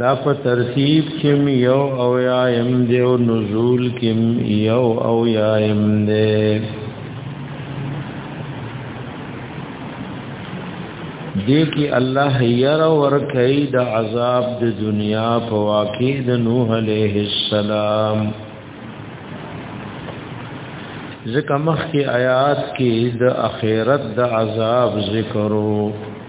دا په ترتیب کې یو او یا ام دی او نزول کې یو او یا ام دی دې کې الله ير ور کوي د عذاب د دنیا په واقع د نوح عليه السلام ځکه مخکې آیات کې د اخرت د عذاب ذکرو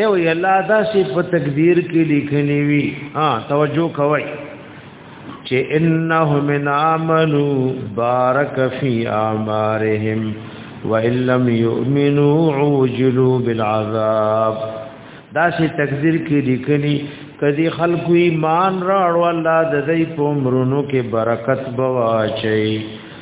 ایو یلا دا سی په تقدیر کې لیکنی وی ها توجه کوی چې انه من عملو بارک فی اعمارهم وان لم یؤمنوا عوجلوا بالعذاب دا سی تقدیر کې لیکنی کدی خلکو ایمان راړو الله د دې په عمرونو کې برکت بواچي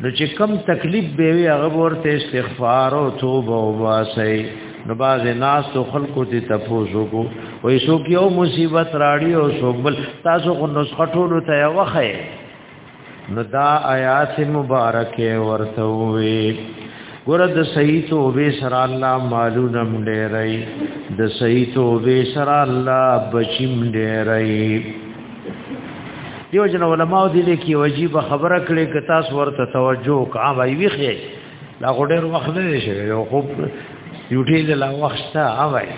نو چې کم تکلیف به وي هغه ورته استغفار او توبه واسي نو باز ناس تو خلقو ته تفوزو کو وې سو کې او مصیبت راړي او سو بل تاسو کو نو خټولو ته وخه نو دا آیات مبارکه ورته وي ګوره د صحیح توبه سره الله مالونه مډېرای د صحیح توبه سره الله بچی مډېرای دیو جن علماء دې لیکي واجب خبره کړي ک تاسو ورته توجه کا وای ویخه لا غډر وخت نه شي یو خوب یوټیل لا وخت تا وای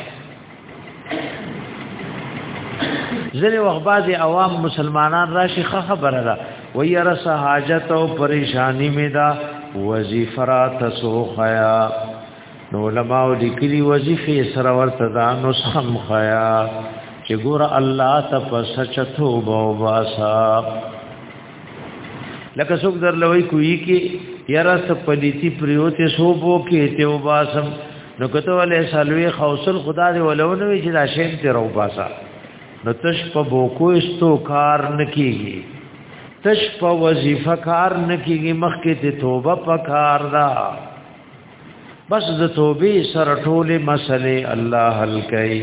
ځنې وخت بعض عوام مسلمانان راشي خه خبره ده وی رس حاجت او پریشانی می دا وظیفه را تسو خیا نو علماء لیکلی وظیفه سره ورته دا نسخم خیا چې ګور الله ته پس چتو بو باسا لکه څوک درلوي کوي کې یاره سپلیتی پریوته سوبو کې ته وباسم نو کته ولې سالوي خوصل خدا دې ولونه وی چې دا شین ته رو باسا نو تش په بوکو استو کار نکیږي تش په وظیفه کار نکیږي مخکې ته توبه پکار دا بس د توبې سره ټوله مسلې الله حل کوي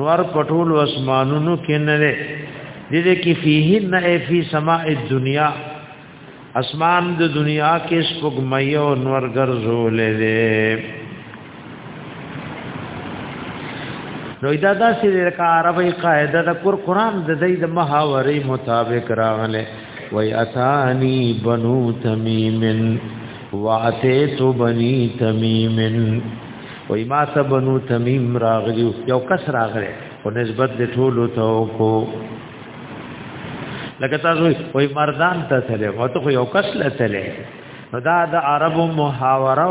نور پټول اسمانونو کې نه ده د دې کې فيه نه فی سماء الدنيا اسمان د دنیا کې سپګمې او نور ګرځولې دي نو دا داسې د عربی قاعده د قرآن د دې د محاورې مطابق راغله وای اتانی بنو تمیمن واتیت بنی تمیمن وای ما ته بنو تمیم راغلی یو کس راغلی او نسبت د ټولو ته کو لکه تاسو وای مردان ته تله او ته یو کس له تله نو دا د عربو محاوره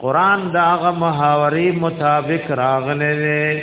قرآن دا هغه محاورې مطابق راغلی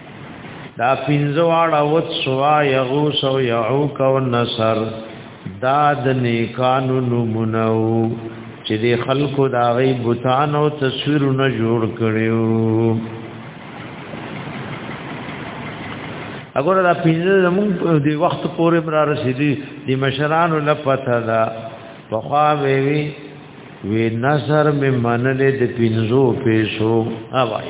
دا پنځه واړه وت سوا یغوس او یعوک او نصر دا د نیکانو نمونه وو چې د خلکو دا غي بوتان او تصویرونه جوړ کړیو اګور دا پنځه زمون د وخت پورې مرا رسیدي د مشرانو لپته دا په خوا وی وی وی نظر می منلې د پنځو پیسو اوای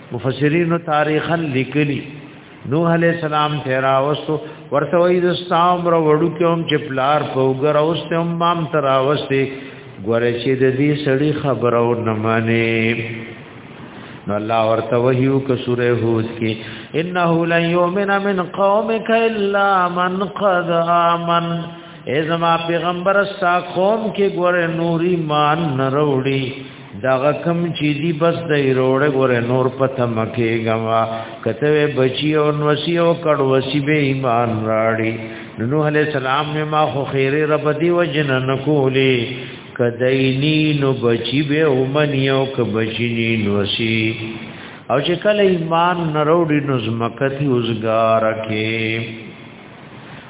مفسرین تاریخا لیکلی نوح علیہ السلام تیرا وستو ورته وای د سام را وړو کوم چې پلار پوګر اوسته هم مام ترا وسته ګوره چې د دې سړی خبرو نه مانی نو الله ورته وحیو ک سوره هود کې انه لن یؤمن من قومک الا من قد امن ای زما پیغمبر ستا قوم کې ګوره نوري مان نروړي داغه کم چې دی بس د ایروړې ګوره نور پته مکه غوا کته بچي او نوسی او کډ وسی به ایمان راړي نو علی السلام می ما خو خیره رب دی وجن نکولی کدینی نو بچی به اومنی او ک بچینی نوسی او چې کله ایمان نروړي نو زمکتی اوسګار کې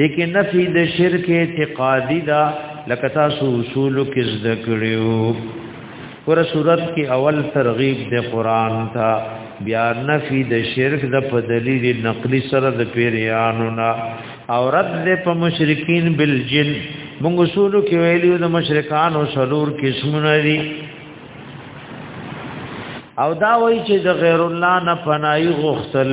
لیکن نفی د شرک اعتقادی دا لکه تاسو اصول کې زده کړیو ور صورت کې اول ترغیب د قران تا بیا نفی د شرک د په دلیل نقلی سره د پیریانو نا او رد په مشرکین بالجن موږ اصول کې ویلو د مشرکان او سلور قسمونه دي او دا وایي چې د غیر الله نه پناهي غوښتل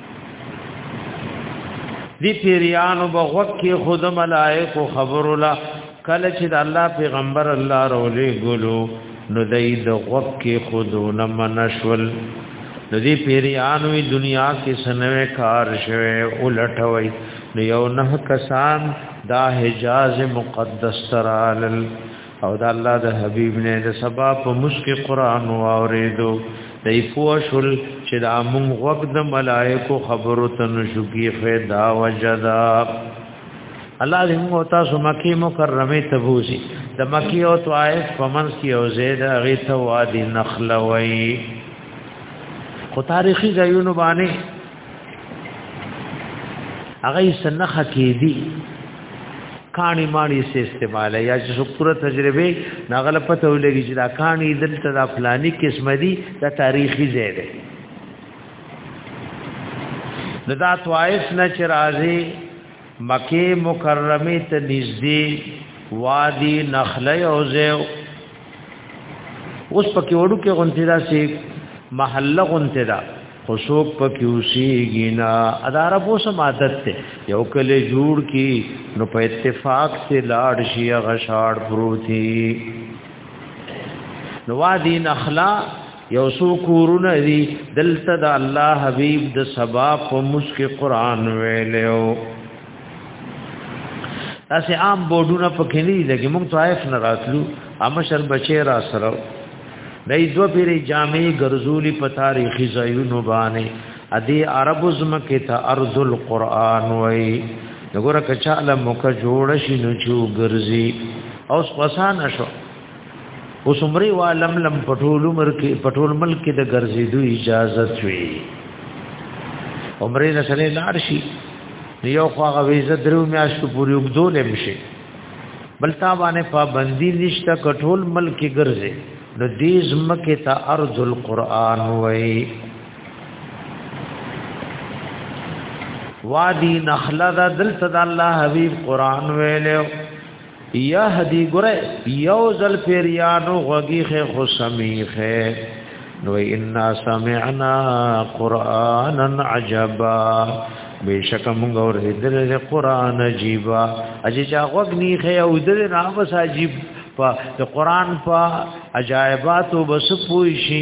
دی پیریانو بغوک کی خود ملائکو خبر الله کله چې د الله پیغمبر الله رولې ګلو نو دای د غوک کی خود نه منشول نو دی پیریانو دنیا کې سنوي کار شوه الټوي نو یو نه کسان دا حجاز مقدس ترالل او دا الله د حبیب نه د سبا په مشکل قران واوریدو دای پوښل چې د امم غوږ د ملائکو خبرو ته نشو کی فدا وجدا الله دې موږ تاسو مکی مکرمه ته بوزي د مکی او طائف په منځ کې او زید هغه ته وادي نخلوي خو تاریخي ځایونو باندې هغه یې سنخه کې دي کانی مانی سه استعماله یا چې څوک پوره تجربه ناغله پته ولګي چې دا کانی دلته دا فلانی قسم دي دا تاریخي ځای دی دا طوائف نه چې راځي مکه مکرمه ته نږدې وادي نخله او زیو اوس پکې وړو کې غونتی دا سي محله غونتی دا خو څوک پکې اوسېږي نه اداره په سم عادت ته یو کله جوړ کی نو په اتفاق سره لاړ شي غشاړ پروتي نو وادي نخلا یو سو کورونه دي دلته د الله حبيب د سبا په مسک قران ویلو تاسو عام بورډونه پکې نه دي لکه موږ طائف نه راتلو امشر بچی را سره دای دو پیری جامع ګرزولی په تاریخي ځایونو باندې ادي عرب زمکه ته ارض القرآن وای دغه کچاله مکه جوړ شي نو جو ګرځي او سپسان شو اوس عمره والم لم پټول عمر کې پټول ملک کې د ګرځېدو اجازه وي عمره نه سره لار شي یو خو هغه ویزه درو میاشتو پورې وګدول مشي بل تا باندې پابندی نشته کټول ملک کې ګرځي نو دې زمکه ته ارض القرآن وای وادي نخله دلته د الله حبيب قرآن ویلو یا هدی ګره یو ځل پیریانو غوږی خې خو سمیخه نو ان سمعنا قرانا عجبا بیشک موږ اورېدل د قران عجیبا اجي چا غوږنی خې او د نامس عجیب په قران په عجایباتو بس پوي شي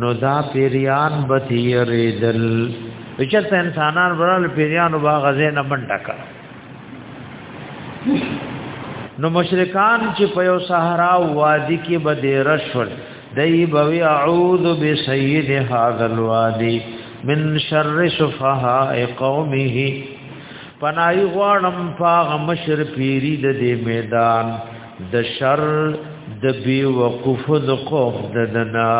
نو دا پیریان بتی ریدل وچت انسانان ورل پیریانو با غزه نه منډکا نو مشرکان چې په یو صحرا وادي کې بده رشول دای بوي اعوذ بسید هذا الوادي من شر سفهاء قومه پنای غوانم پاغ مشر پیری د دې میدان د شر د بی وقوف د خوف د دنا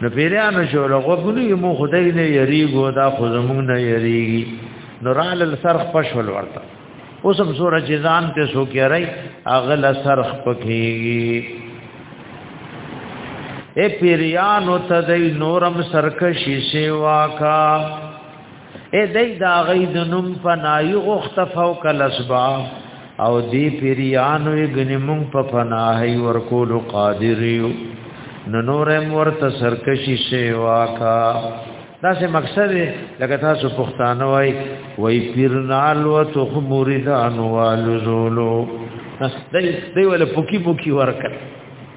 نو پیرانو شو له غوګونی مو خدای نه یریګو دا خو زمونږ نه یریږي نو رال سرخ پښول ورته اوس هم سور جزان ته سو کې راي اغل سرخ پکېږي اے پیرانو تدای نورم سرکشی سیوا کا اے دای دا غی د نوم په نای غخت فو کل اسباب او دی پیریانو یګنی مون په فناهی ورکول قادر یو نو نورم ورته سرکشی سیوا کا دا سه مقصد لکه تاسو پښتانه وای وای پیرنال و تو مریدان والو زولو دی دی ول پوکی پوکی ورکړ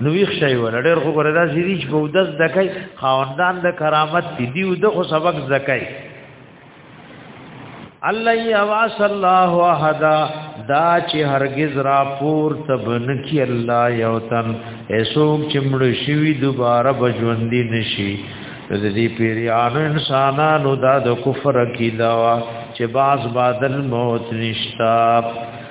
نو ویښ شي ول ډېر خو ګره دا سړي چې په دز دکای خواندان د کرامت دي دی د خو سبق زکای الله یواس الله احد دا چې هرگز را پور تبن کی الله یوتن ایسوک چې مړ شي دوباره بجوندي نشي د دې پیریانو انسانانو دا د کفر کیدا چې باز بادل موت نشتا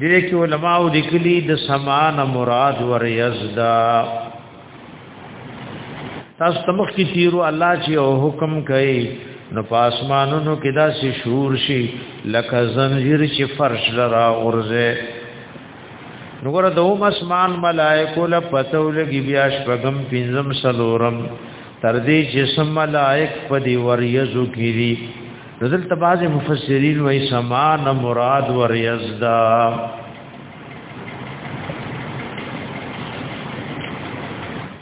دې کې علماء لیکلي د سمان مراد ور یزدا تاسو تمخ کی تیرو الله چې او حکم کوي نو پاسمانونو کې دا سي شور شي لکه زنجیر چې فرش لرا اورځه نو ګره د اوم اسمان ملائکو له پتو لګي بیا شپغم پینزم سلورم تر دې چې سم ملائک په دی وریزو کې دي نزل تباز مفسرین وای سما نه مراد ور یزدا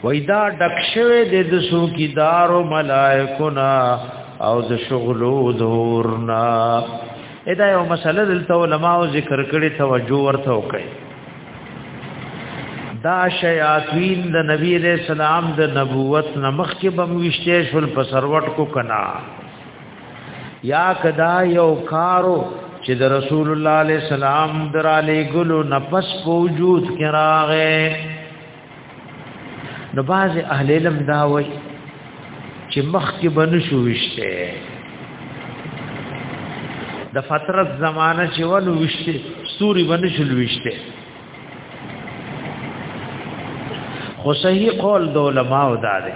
وای دا دکشوه د دسو کی دارو ملائکونا او د شغلو دورنا ادا یو مسله دلته علماء ذکر کړي توجه ورته وکړي دا شیاطین د نبی علیہ السلام د نبوت نمخ کې بموشته شول په سروټ کو کنا یا کدا یو کارو چې د رسول الله علیه السلام درالې ګلو نفس په وجود کې راغې نو باز اهل علم دا وای چې مخ کې بنشو وشته د فترت زمانہ چې ولو وشته ستوري بنشو وشته خو صحیح قول د علماء دا دی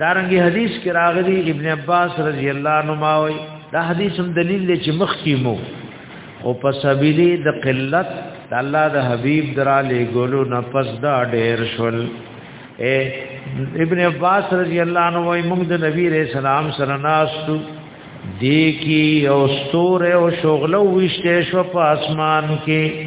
دارنګي حدیث کې راغلي ابن عباس رضی الله عنهما وي دا حدیث هم دلیل دی چې مخ کې مو او په سبیلی د قلت د الله د حبیب درا لې ګولو نه پس دا ډېر شول اے ابن عباس رضی الله عنه وي موږ د نبی رسول سلام سره ناستو دی کی او ستوره او شغله وشته شو په اسمان کې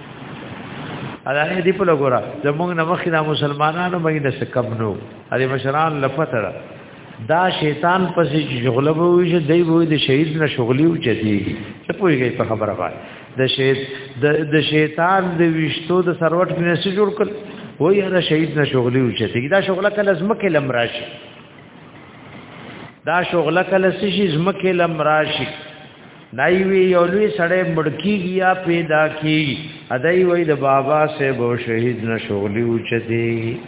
الاله دی په لګورا زمونږ نه مخې د مسلمانانو مې د سکم نو اله مشران لفتړه دا شیطان پسې شغله وي چې دی وې د شهید نه شغلی او چدي څه پوهیږي په خبره باندې د شهید د شیطان د وشتو د سروټ نه سې جوړ کړ وې هر شهید نه شغلی او چدي دا شغله کله زمکه لمراشي دا شغله کله سې زمکه لمراشي دای وی یو لوی سړی مړکیږي یا پیدا کیږي ادای وی د بابا سه بو شهید نشغلی اوچتي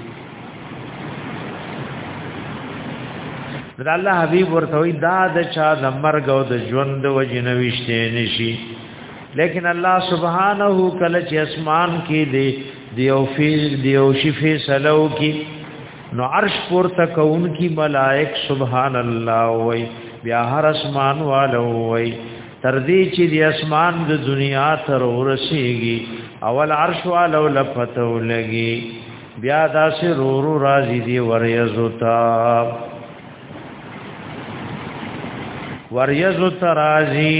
دا الله حبیب ورته وی دا د چا د مرګ او د ژوند وجنه وشته نشي لیکن الله سبحانه کله چې اسمان کې دی دیو فی دیو شی فیصلو کی نو عرش پور تکون کی ملائک سبحان الله وای بیا هر اسمان والو وای تر دې چې د اسمان د دنیا تر ورسیږي اول عرش والو لپته لګي بیا داسې رورو راځي دی وریزو تا وریزو ترازی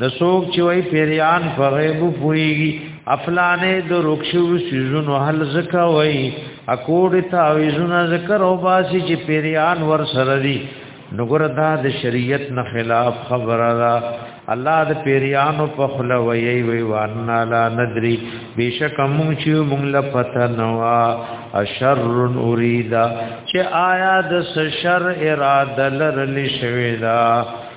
د څوک چې وای پیریان په غیب پويږي افلانې د رخصو سيزونو حل زکا وای اکوډ تعويذونه ذکر او باسي چې پیریان ور سره دي نګور دا د شریعت نه خلاف خبره ده الله د پیریانو په خله وی وی وان لا ندري بشک مونږ چې مونږ لا پته نوا اشر اریدا چې آیا د شر اراده لرل شوی دا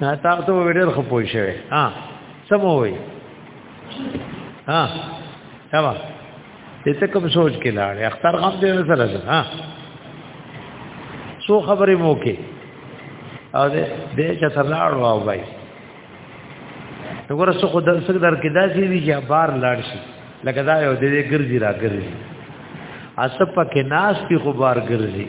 نه تاسو ته ویډر خو پوه شوی ها سمو وي ها تمام دې ته کوم سوچ کې لاړ اختر غم دې نه سره ها سو خبرې مو کې او دې دې چې سره لاړ واو بای وګوره سو خو در سره در کې داسې وی چې بار لاړ شي لکه دا یو دې ګرځي را ګرځي اسب پکې ناس په خو بار ګرځي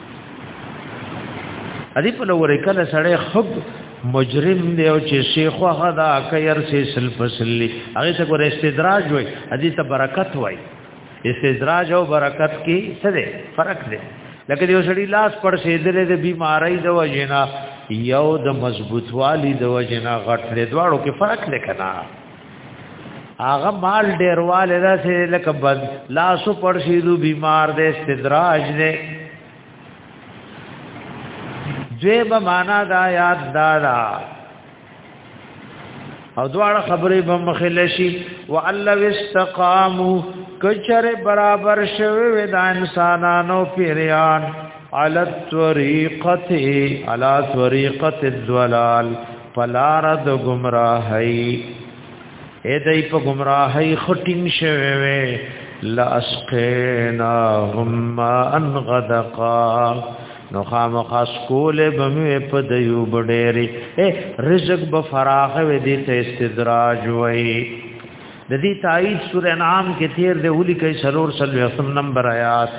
ادي په لور کله سړی خب مجرم دی او چې شیخ هغه دا کیر سي سل فصلی هغه ته ګور استدراج وای ادي ته برکت وای استدراج او برکت کې څه دی فرق دی لکه یو سړی لاس پر سیدلې د بیماری د وجنا یو د مضبوطوالی د وجنا غټ لري دواړو کې فرق لکنا هغه مال ډیرواله دا سه لکه بد لاسو پر شیدو بیمار دې استدراج دې جیب معنا دا یاد دارا او دواړه خبرې به مخله شي والله استقامو کچره برابر شوی و د انسانانو پیریان علت طریقته علا طریقت الضلال پلار د گمراهی اې دای په گمراهی خټین شوی وې لاسقینا هم ان غدقا نو خامخاس کول بمې په دیو بډېری اے رزق به فراغ وې دې ته استدراج وې د دې تایید سورہ انعام کې تیر دی ولي کې سرور سلوي اسم نمبر آیات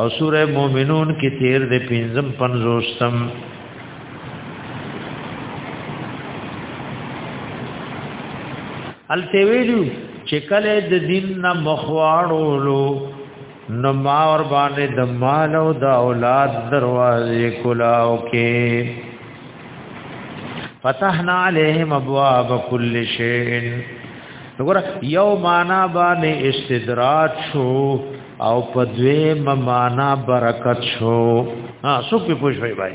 او سورہ مومنون کې تیر دی پنځم پنځوستم الته ویلو چې کله د دین نه مخواړولو نو ما ور باندې د مال او د اولاد دروازې کلاو کې فتحنا عليهم ابواب كل شيء وګوره یو معنا باندې استدراج شو او په دوی معنا برکت شو ها سو په پوښوي بھائی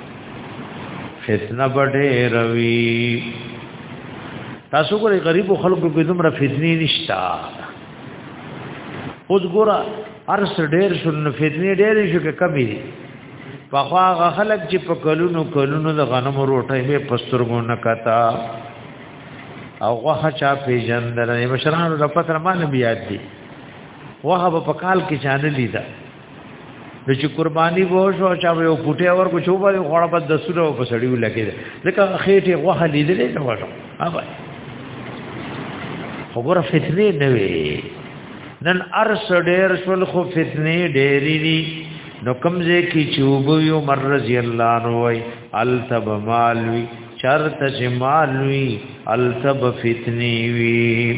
فتنه بډې روي تاسو ګورئ غریب خلکو کې دومره فتنې نشتا اوس ګورئ ارس ډېر شو نو فتنې ډېرې شو کې کمی دي پخوا هغه خلک چې په کلونو کلونو د غنمو روټۍ به پسترګو نه کتا او غوخه چا پیژندل مشرانو د پتر مان بیا دي وه په کال کې چانه لیدا نو چې قرباني وو شو چې یو کوټه اور کو چوبه غوړه په دسوره په سړیو لګید ځکه خېټه غوه لیدلې نه وره اوبه وګوره فتنه نه وي نن ارس ډېر شول خو فتنه ډېری دي نو کمزه کی چوبو یو مر رضی الله عنه وای التب مالوی چرته چې مالوی التب فتنی وی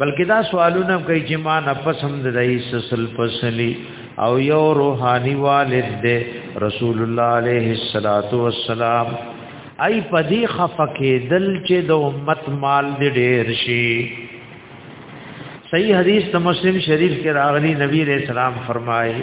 بلکې دا سوالونه کوي چې ما نفس هم د رئیس سل پسلی او یو روحانی والد دی رسول الله علیه الصلاۃ والسلام ای پدی خفقه دل چې د امت مال دی ډیر شي صحیح حدیث د مسلم شریف کې راغلی نبی رسول الله فرمایي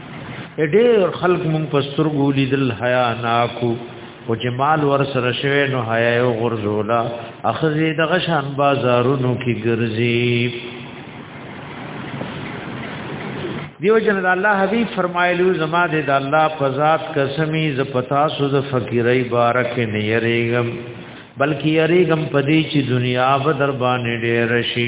ډېر خلک مونږ په سترګو لیدل حیا ناکو او چې مال ور سره شوی نو حیا یو غرزولا اخزي دغه شان بازارونو کې ګرځي دیو جن الله حبیب فرمایلو زما د الله په ذات قسمی ز پتا سو ز فقیرای بارک نه یریګم بلکې یریګم پدې چې دنیا به در باندې ډېر شي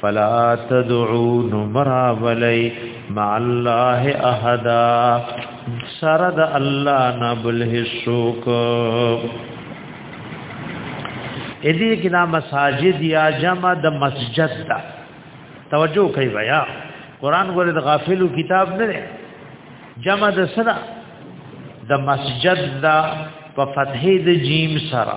فلا تدعوا نمرا ولی مع الله احدا سرد الله نبل هشوک ادي کنا مساجد یا جمع د مسجد دا توجه کوي بیا قران ګوره د غافلو کتاب نه دی جمع د سره د مسجد دا په فتحې د جیم سره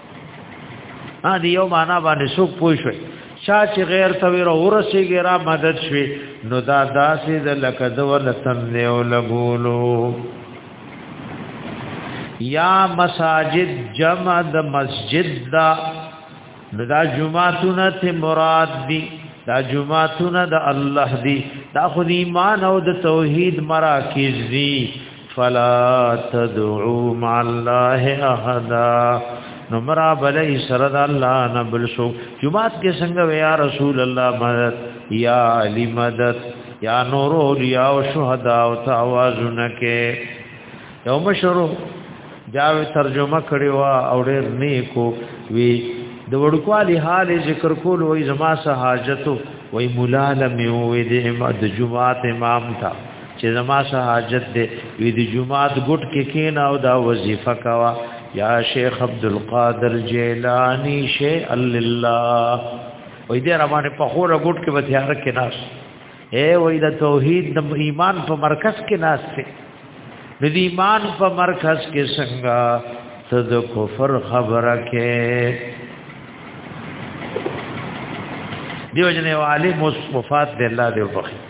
ا دې یو معنا باندې څوک پوه شوي چا چې غیر ته ور ورسیږي را مدد شوي نو دا داسې د لکه د ولتن دی او لګولو یا مساجد جمع د مسجد دا دا جمعتونه ته مراد دي دا جمعتونه د الله دي دا خو ایمان او د توحید مراکز دي فلا تدعو مع الله احدا نمرا بلئی سرد الله نبل سو جمعات کې څنګه ویا رسول الله مدد یا علی مدد یا نور اولیاء او شهدا او توازن کې یو مشرو جاوی ترجمه کړي وا او ډېر نیکو وی د وړکوالی حال ذکر کول وای زما سه حاجتو وای مولا لمه وې د جمعات امام تا چې زما سه حاجت دی وی د جمعات ګټ کې کینا او دا وظیفه کوا یا شیخ عبد القادر جیلانی شی الله وې دې را باندې په خوره ګټ کې وتیار کې ناس اے وې د توحید د ایمان په مرکز کې ناس ته د ایمان په مرکز کې څنګه ته د کفر خبره کې دیو جنې عالم مصطفات د الله دی وبخي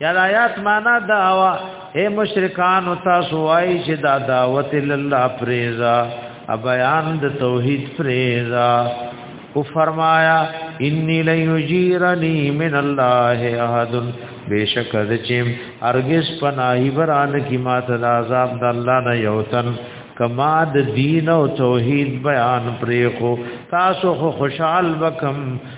یا د آیات معنا دا وا اے مشرکان تاسو وای چې دا دعوت الله پریزا ا بیان د توحید پریزا او فرمایا انی لیجیرنی من الله احد بیشک د چیم ارګس پناهی بران کی ماته د عذاب د الله نه یوتن کما د دین او توحید بیان پریخو تاسو خو خوشحال وکم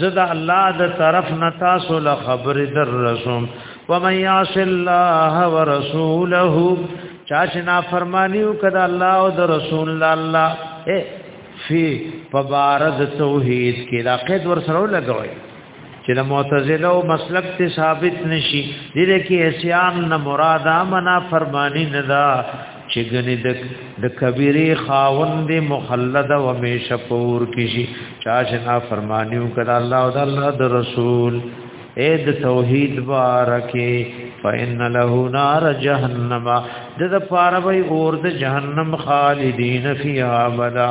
زد الله د طرف نه تاسو له خبر در رسوم ومن یعص الله ورسوله چاش نا فرمانیو کدا الله او د رسول الله اے فی فبارد توحید کې دا قید ور سره لګوي چې د معتزله او مسلک ته ثابت نشي دې کې اسیان نه مراد امنا فرمانی نه دا چې ګنې د د کبیره خاوند مخلد او همیشه پور کشي چا چې نا فرمانیو کړه الله او الله د رسول اې د توحید بارکه فإن له نار جهنم د د پاره وي اور د جهنم خالدین فیها ابدا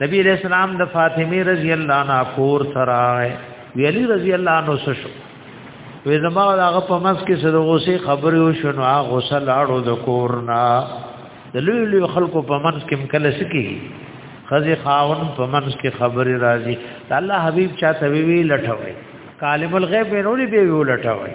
نبی علیہ السلام د فاطمه رضی الله عنها کور سره ویلی رضی الله عنه شو وې زما هغه په مس کې سره غوسه خبرې او شنو هغه غوسه لاړو د کور نه د لوی لوی خلکو په منځ کې کله سکی خزي خاون په منځ کې خبرې راځي الله حبيب چاته وی لټوي کالم الغیب نوري به وی لټوي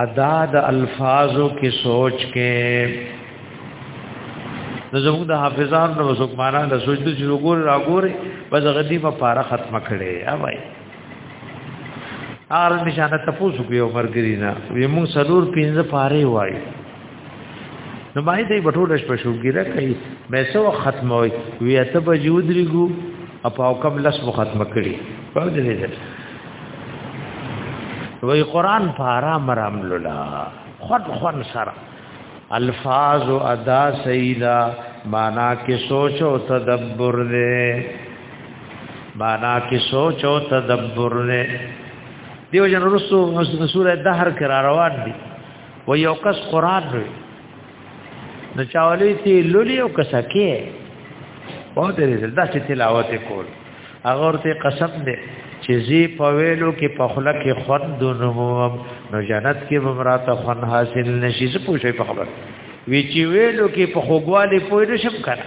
ادا د الفاظو کې سوچ کې نو زموږ د حافظان نو څوک معنا د سوچ د شروع ګور را ګورې بس غدي په پاره ختمه کړي یا وای ار نشانه تاسو کو یو مرګرینا وی موږ سلور پینځه پاره وایو نو باندې دې بټول شپه شوګیره کوي مې سو ختموي وی ته به جودريګو اپ او کم لس مو ختم کړي په دې دې وی قران په آرام آرام لولا خود خون سره الفاظ او ادا سیدا معنا کې سوچ او تدبر دې معنا کې سوچ او تدبر دې دیو جن رسو سورہ دهر کرا روان دي و یو کس قران دی نو چاولې تی لولي او کسکه او دې زړه چې تلاوت کول هغه ورته قسم دی چې زی په ویلو کې په خله کې خوند نوم نو جنت کې به مراته خوند حاصل نشي څه پوښي په خبر وی چې ویلو کې په خوګوالي پوي نشم کړه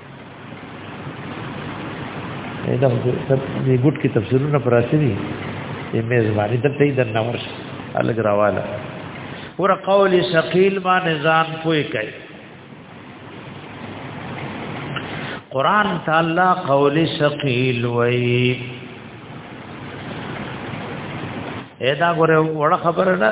دا د ګډ کې تفسیرونه پراسي دي یې مې زماني د ته د نورش الګ راواله ور قول ثقيل ما نزان پوي کوي قران تعالی قول ثقيل وایي ادا غره وړه خبره ده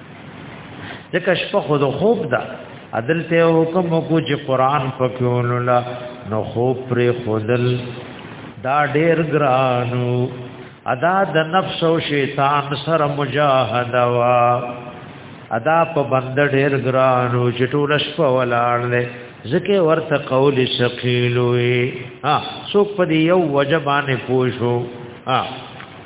ځکه شپه خو د خوب ده عدل ته حکم کو چې قران پکونو لا نو خوب پر خودل دا ډیر ګرانو ادا د نفس او شیطان سره مجاهده وا ادا په بند ډیر ګرانو چې ټول شپه ولاړ دی ځکه ورته قول ثقيل وي ها څوک په یو وجبانه پوښو ها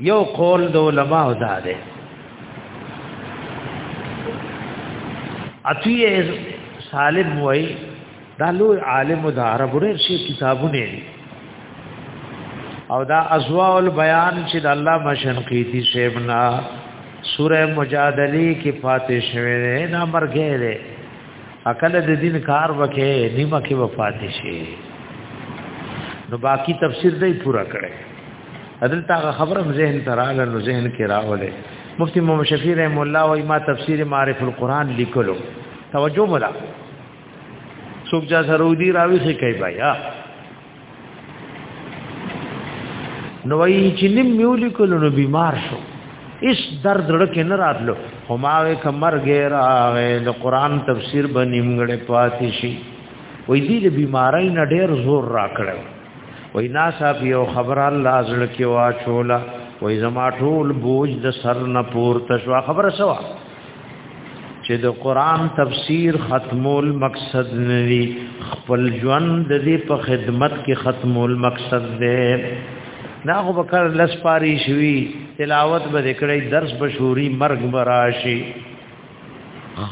یو قول د علماء دا ده اتیه سالم وای دا لوی عالم د عربو ډېر شي کتابونه دي او دا ازواء البیان چې د الله مشنقیتی شیبنا سوره مجادله کې فاتح شوه نه مرګه عقل د دین کار وکې نیمه کې وفات شي نو باقی تفسیر دی پورا کړي عدل تا خبره ذهن تراله نو ذهن کې راولې مفتی محمد شفیع رحم الله او ما تفسیر معرف القرآن لیکلو توجه ملا سوک جا سرودی راوی سے کئی بھائی نو وی چې نیم میولی کولو نو بیمار شو اس درد رکه نه راتلو هماوه کمرګه راغې د قران تفسیر بنیم غړې پاتې شي وې دې د بیمارای نه ډېر زور راکړو وې ناسا یو خبر الله زړه کې واچولا وې زما ټول بوج د سر نه پورته شو خبره سوا چې د قران تفسیر ختمول مقصد نه وي خپل ژوند د دې په خدمت کې ختمول مقصد دی دا خو بکر لس پاری شوی تلاوت به کړی درس بشوري مرګ براشي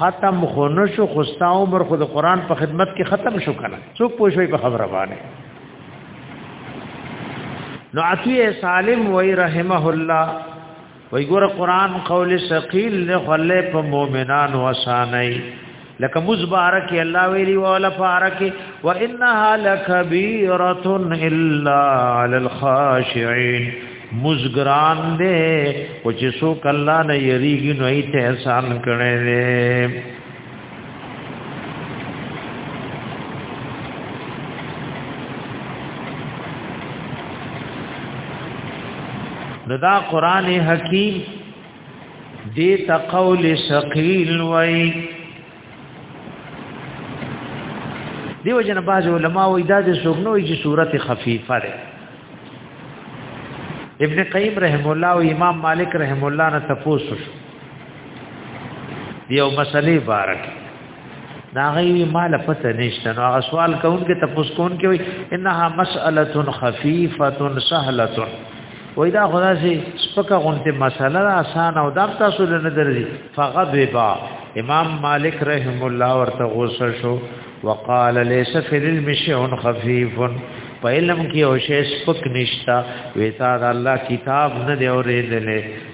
ختم خو نشو خوستا عمر خو د قران په خدمت کې ختم شو کنه څوک پوښوي په خبره باندې نو عطیه سالم وی رحمه الله وای ګور قران قول ثقيل له خلې په مؤمنان وسانای لکه مزبارک الله ویلی ولا فارک وانها لکبیره الا علی الخاشعين مزګران دې او چې څوک الله نه یریږي نو یې احسان کړي نو دا قران حکیم دې تقول ثقيل وای دیو جن باز علماء وای دا د سوګنوي چې صورت خفيفه ده ابن قیم رحم الله او امام مالک رحم الله نه تفوس شو یو مسلې بارک دا غي مال پته نشته نو هغه سوال کوم کې تپوس کون کې وي انها مساله خفيفه سهله وای دا خدا سي سپکه غونته مسله آسان او دا تاسو له نظر دي فغضبا امام مالک رحم الله ورته غوسه شو وقال ليس في العلم شيء خفيف په علم کې او شی سپک نشتا وې تا الله کتاب نه دی اورېدلې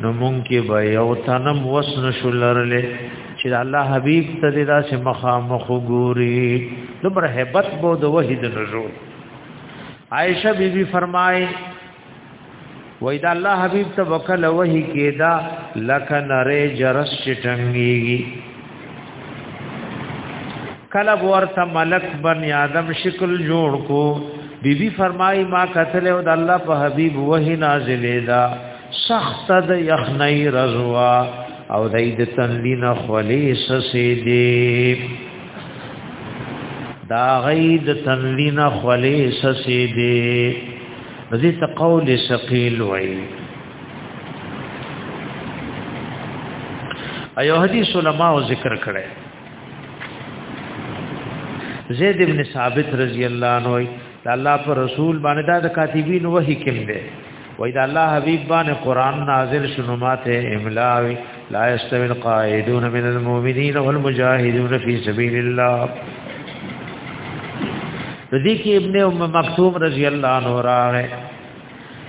نو مونږ کې به یو تنم وسن شولرلې چې الله حبیب ته دې داسې مخامخ ګوري دومره hebat بو د وحید نزول عائشہ بی بی فرمای وای دا الله حبیب ته وکړه وਹੀ کېدا لکه نره جرس چټنګيږي کله ورته ملک بن آدم شکل جوړ کو بیبي فرمای ما قتل او د الله په حبيب وه نازلې دا سخت د یخنۍ رضوا او د دې تندین خولې سسې دې دا غید تندین خولې سسې دې دې ته قول ثقيل وای ایو حدیث علماء ذکر کړي زید ابن ثابت رضی الله عنه الله پر رسول باندې دا د کاتبین وحی کوم دی وای دا الله حبیب باندې قران نازل شنو ماته املاوی لا یستوی القائدون من المؤمنین والمجاهدون فی سبیل الله ردی کی ابن ام مکتوم رضی الله عنه راغه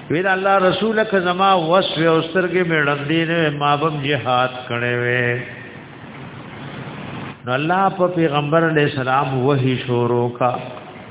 وی دا الله رسول ک زما وس و اوسترګې میړندې نه ما بم جهاد کړي وې نو الله په پیغمبر علیہ السلام وحی شروع کا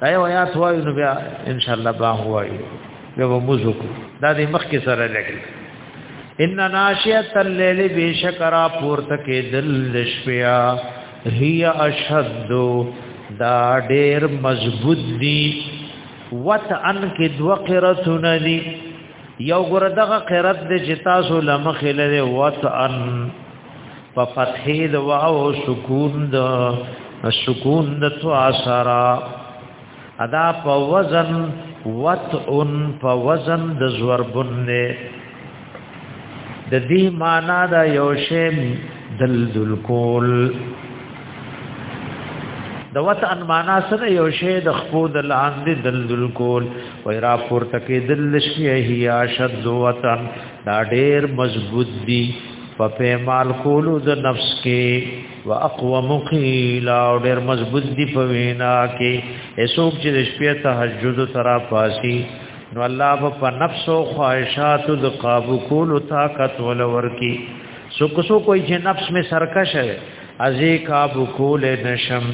دا یو آیات وایو نو بیا ان شاء الله با وایو بیا به موزو دا دې مخ کې سره لګي ان ناشئه الليل بشکرا پورته کې دل شپیا هي اشد دا ډېر مضبوط دي وت ان کې دو قرتون دي یو ګره دغه قرت د جتا سو لمخ لري وت ان په فتحې د واو سکون د سکون د تو اثرا ادا په وزن وت ان په وزن د زوربن نه د دې معنا دا یو شی دلدل کول د وت ان معنا سره یو شی د خپو د لاندې دلدل کول وای را پورته کې دل شی هي اشد وطن دا ډېر مضبوط دی په پیمال کولو د نفس کې واقوم قیل او ډیر مضبوط دی په وینا کې ایسوک چې شپې تهجد ترا پاسی نو الله په نفس او خواهشات د قابو کولو طاقت ول ورکی سوک سو کوئی چې نفس می سرکش ہے ازی قابو کول نشم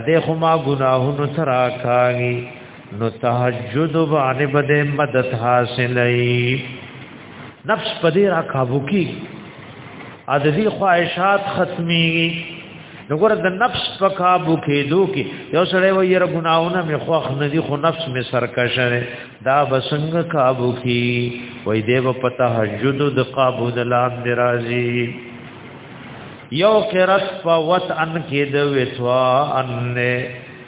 اده خما گناهونو ترا کاغي نو تهجد باندې بده مدد حاصلې نفس په دې را کابو کی ا د دې خواهشات ختمي نګور د نفس په کابو کې دو کې یو سړی وایي را ګناونه مې خوښ نه دي خو نفس مې سرکشه دا بسنګ کابو کې وای دې په پتا حجود د قابو د لام درازي یو قرات په وطن کې د وتوا ان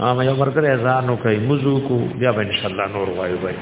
ها مې ورکړې اذان وکړي مزو کو بیا به ان شاء الله نور وایو بای